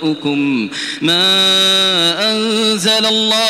وآباؤكم ما أنزل الله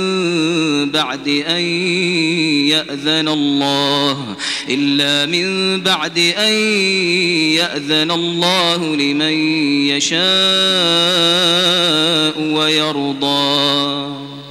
بعد أن يأذن الله إلا من بعد أن يأذن الله لمن يشاء ويرضى.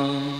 down.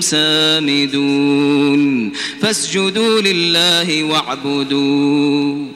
سامدون فاسجدوا لله واعبدوا